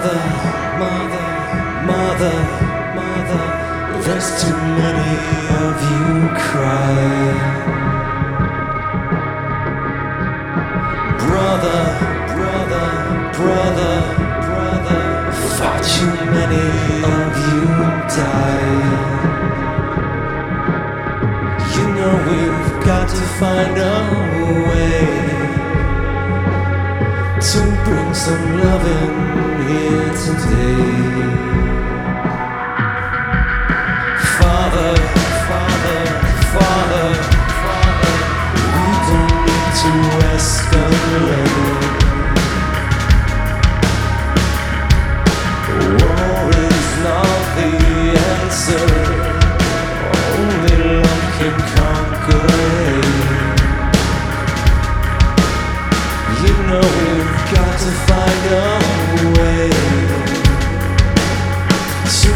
Mother, mother, mother, mother, there's too many of you cry. Brother, brother, brother, brother, far too many of you die. You know we've got to find a way to bring some loving here today.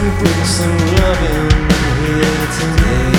Bring some love in here today.